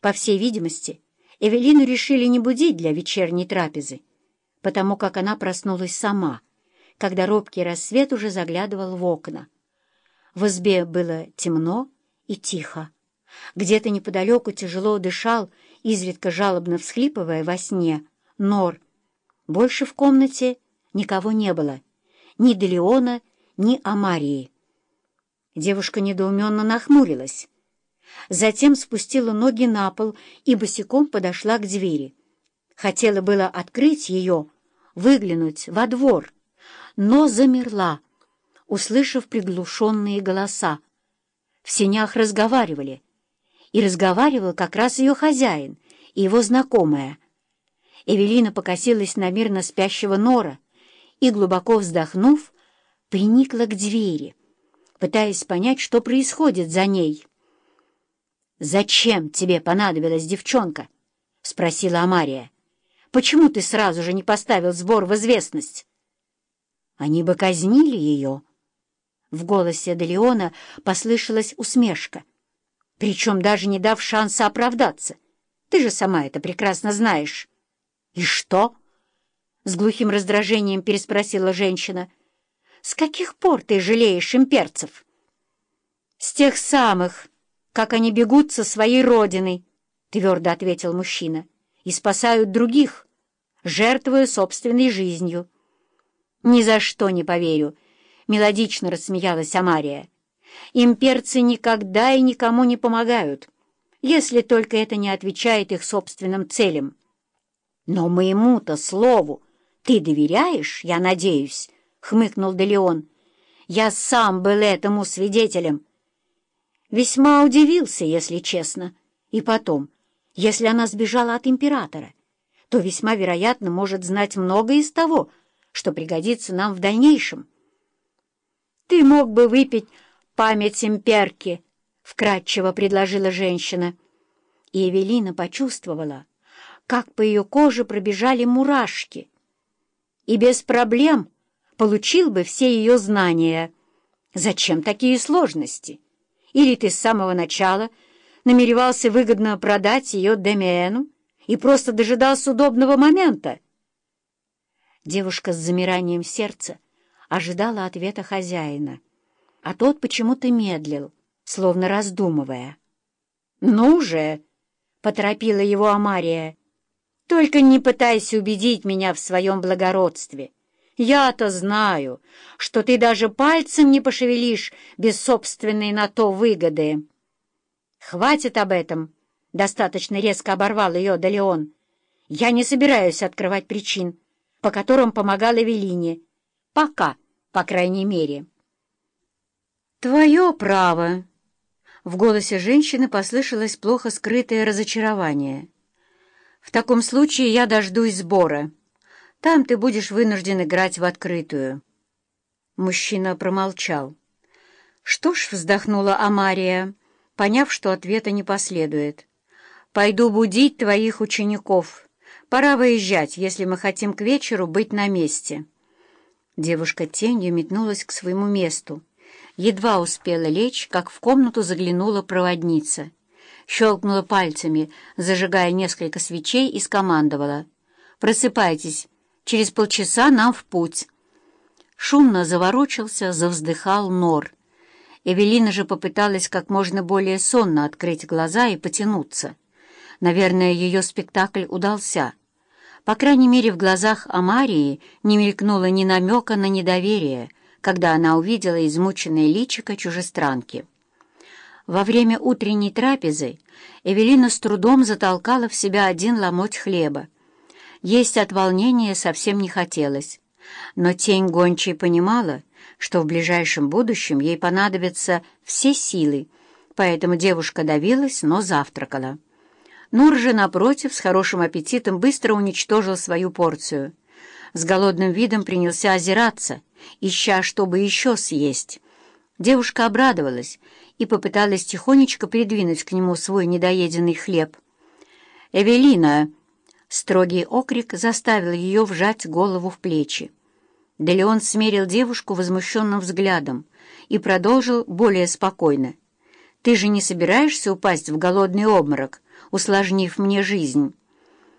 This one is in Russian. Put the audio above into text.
По всей видимости, Эвелину решили не будить для вечерней трапезы, потому как она проснулась сама, когда робкий рассвет уже заглядывал в окна. В избе было темно и тихо. Где-то неподалеку тяжело дышал, изредка жалобно всхлипывая во сне, нор. Больше в комнате никого не было, ни Делеона, ни Амарии. Девушка недоуменно нахмурилась. Затем спустила ноги на пол и босиком подошла к двери. Хотела было открыть ее, выглянуть во двор, но замерла, услышав приглушенные голоса. В сенях разговаривали, и разговаривал как раз ее хозяин и его знакомая. Эвелина покосилась на мирно спящего Нора и, глубоко вздохнув, приникла к двери, пытаясь понять, что происходит за ней. «Зачем тебе понадобилась девчонка?» — спросила Амария. «Почему ты сразу же не поставил сбор в известность?» «Они бы казнили ее». В голосе Делеона послышалась усмешка, причем даже не дав шанса оправдаться. «Ты же сама это прекрасно знаешь». «И что?» — с глухим раздражением переспросила женщина. «С каких пор ты жалеешь имперцев?» «С тех самых, как они бегут со своей родины», — твердо ответил мужчина, «и спасают других, жертвуя собственной жизнью». «Ни за что не поверю», — мелодично рассмеялась Амария. «Имперцы никогда и никому не помогают, если только это не отвечает их собственным целям». «Но моему-то слову ты доверяешь, я надеюсь?» — хмыкнул Делеон. «Я сам был этому свидетелем». Весьма удивился, если честно. И потом, если она сбежала от императора, то весьма вероятно может знать многое из того, что пригодится нам в дальнейшем. «Ты мог бы выпить память имперки», — вкратчиво предложила женщина. И Эвелина почувствовала, как по ее коже пробежали мурашки. И без проблем получил бы все ее знания. Зачем такие сложности? Или ты с самого начала намеревался выгодно продать ее Демиэну и просто дожидался удобного момента? Девушка с замиранием сердца ожидала ответа хозяина, а тот почему-то медлил, словно раздумывая. «Ну же!» — поторопила его Амария. «Только не пытайся убедить меня в своем благородстве». Я-то знаю, что ты даже пальцем не пошевелишь без собственной на то выгоды. Хватит об этом, — достаточно резко оборвал ее Далеон. Я не собираюсь открывать причин, по которым помогал Эвелине. Пока, по крайней мере. Твое право. В голосе женщины послышалось плохо скрытое разочарование. В таком случае я дождусь сбора. Там ты будешь вынужден играть в открытую». Мужчина промолчал. «Что ж», — вздохнула Амария, поняв, что ответа не последует. «Пойду будить твоих учеников. Пора выезжать, если мы хотим к вечеру быть на месте». Девушка тенью метнулась к своему месту. Едва успела лечь, как в комнату заглянула проводница. Щелкнула пальцами, зажигая несколько свечей, и скомандовала. «Просыпайтесь, Через полчаса нам в путь». Шумно заворочился, завздыхал нор. Эвелина же попыталась как можно более сонно открыть глаза и потянуться. Наверное, ее спектакль удался. По крайней мере, в глазах Амарии не мелькнуло ни намека на недоверие, когда она увидела измученное личико чужестранки. Во время утренней трапезы Эвелина с трудом затолкала в себя один ломоть хлеба, есть от волнения совсем не хотелось, но тень гончей понимала, что в ближайшем будущем ей понадобятся все силы, поэтому девушка давилась, но завтракала. Нур же, напротив, с хорошим аппетитом быстро уничтожил свою порцию. С голодным видом принялся озираться, ища, чтобы еще съесть. Девушка обрадовалась и попыталась тихонечко придвинуть к нему свой недоеденный хлеб. «Эвелина!» Строгий окрик заставил ее вжать голову в плечи. Да Леон смерил девушку возмущенным взглядом и продолжил более спокойно. «Ты же не собираешься упасть в голодный обморок, усложнив мне жизнь.